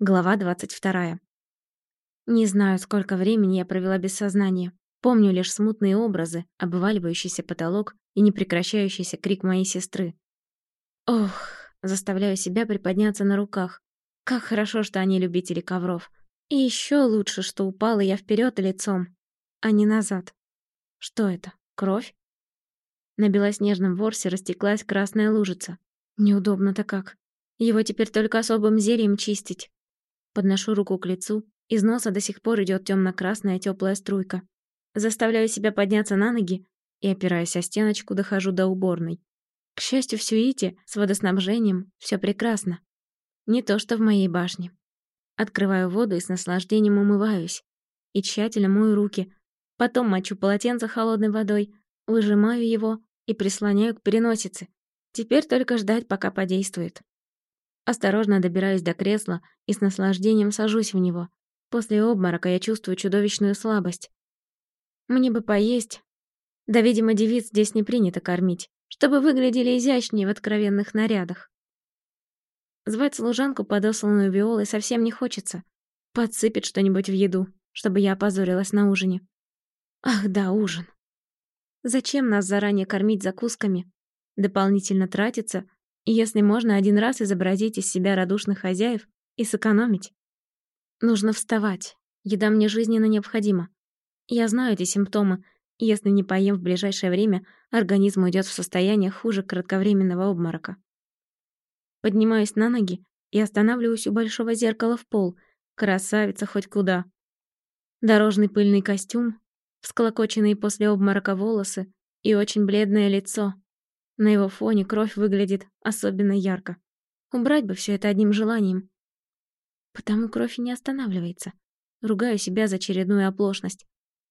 Глава 22. Не знаю, сколько времени я провела без сознания. Помню лишь смутные образы, обваливающийся потолок и непрекращающийся крик моей сестры. Ох, заставляю себя приподняться на руках. Как хорошо, что они любители ковров. И еще лучше, что упала я вперед лицом, а не назад. Что это? Кровь? На белоснежном ворсе растеклась красная лужица. Неудобно-то как. Его теперь только особым зельем чистить. Подношу руку к лицу, из носа до сих пор идет темно-красная теплая струйка. Заставляю себя подняться на ноги и, опираясь о стеночку, дохожу до уборной. К счастью, в Сюите с водоснабжением все прекрасно. Не то, что в моей башне. Открываю воду и с наслаждением умываюсь. И тщательно мою руки. Потом мочу полотенце холодной водой, выжимаю его и прислоняю к переносице. Теперь только ждать, пока подействует. Осторожно добираюсь до кресла и с наслаждением сажусь в него. После обморока я чувствую чудовищную слабость. Мне бы поесть. Да, видимо, девиц здесь не принято кормить, чтобы выглядели изящнее в откровенных нарядах. Звать служанку, подосланную Виолой, совсем не хочется. Подсыпет что-нибудь в еду, чтобы я опозорилась на ужине. Ах да, ужин. Зачем нас заранее кормить закусками? Дополнительно тратиться — если можно один раз изобразить из себя радушных хозяев и сэкономить. Нужно вставать. Еда мне жизненно необходима. Я знаю эти симптомы. Если не поем в ближайшее время, организм уйдет в состояние хуже кратковременного обморока. Поднимаюсь на ноги и останавливаюсь у большого зеркала в пол. Красавица хоть куда. Дорожный пыльный костюм, всклокоченные после обморока волосы и очень бледное лицо. На его фоне кровь выглядит особенно ярко. Убрать бы все это одним желанием. Потому кровь и не останавливается. Ругаю себя за очередную оплошность.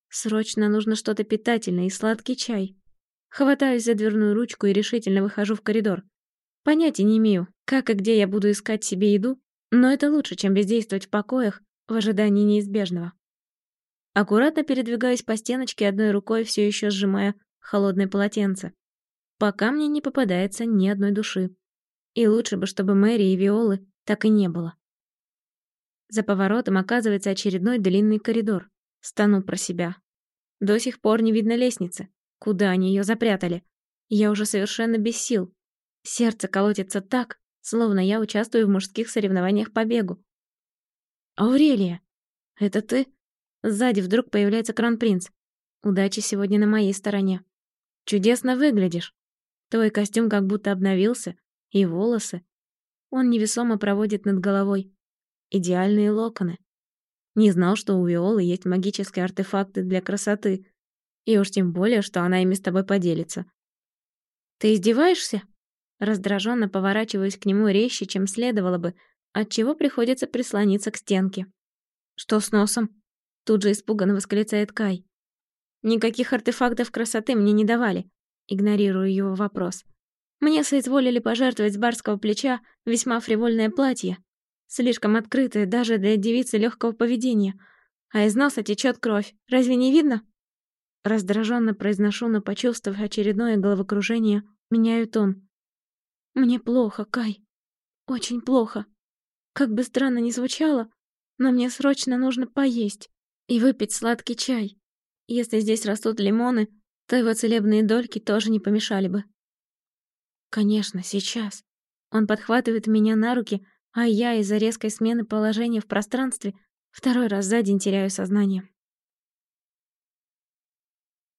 Срочно нужно что-то питательное и сладкий чай. Хватаюсь за дверную ручку и решительно выхожу в коридор. Понятия не имею, как и где я буду искать себе еду, но это лучше, чем бездействовать в покоях в ожидании неизбежного. Аккуратно передвигаюсь по стеночке одной рукой, все еще сжимая холодное полотенце пока мне не попадается ни одной души. И лучше бы, чтобы Мэри и Виолы так и не было. За поворотом оказывается очередной длинный коридор. Стану про себя. До сих пор не видно лестницы. Куда они ее запрятали? Я уже совершенно без сил. Сердце колотится так, словно я участвую в мужских соревнованиях по бегу. «Аурелия! Это ты?» Сзади вдруг появляется кронпринц. Удачи сегодня на моей стороне. Чудесно выглядишь. Твой костюм как будто обновился, и волосы. Он невесомо проводит над головой. Идеальные локоны. Не знал, что у Виолы есть магические артефакты для красоты. И уж тем более, что она ими с тобой поделится. Ты издеваешься? Раздраженно поворачиваюсь к нему резче, чем следовало бы, отчего приходится прислониться к стенке. Что с носом? Тут же испуганно восклицает Кай. Никаких артефактов красоты мне не давали. Игнорирую его вопрос. Мне соизволили пожертвовать с барского плеча весьма фривольное платье, слишком открытое даже для девицы легкого поведения, а из носа течет кровь. Разве не видно? Раздраженно произношу, но почувствовав очередное головокружение, меняю тон. Мне плохо, Кай. Очень плохо. Как бы странно ни звучало, но мне срочно нужно поесть и выпить сладкий чай. Если здесь растут лимоны, то его целебные дольки тоже не помешали бы. Конечно, сейчас. Он подхватывает меня на руки, а я из-за резкой смены положения в пространстве второй раз за день теряю сознание.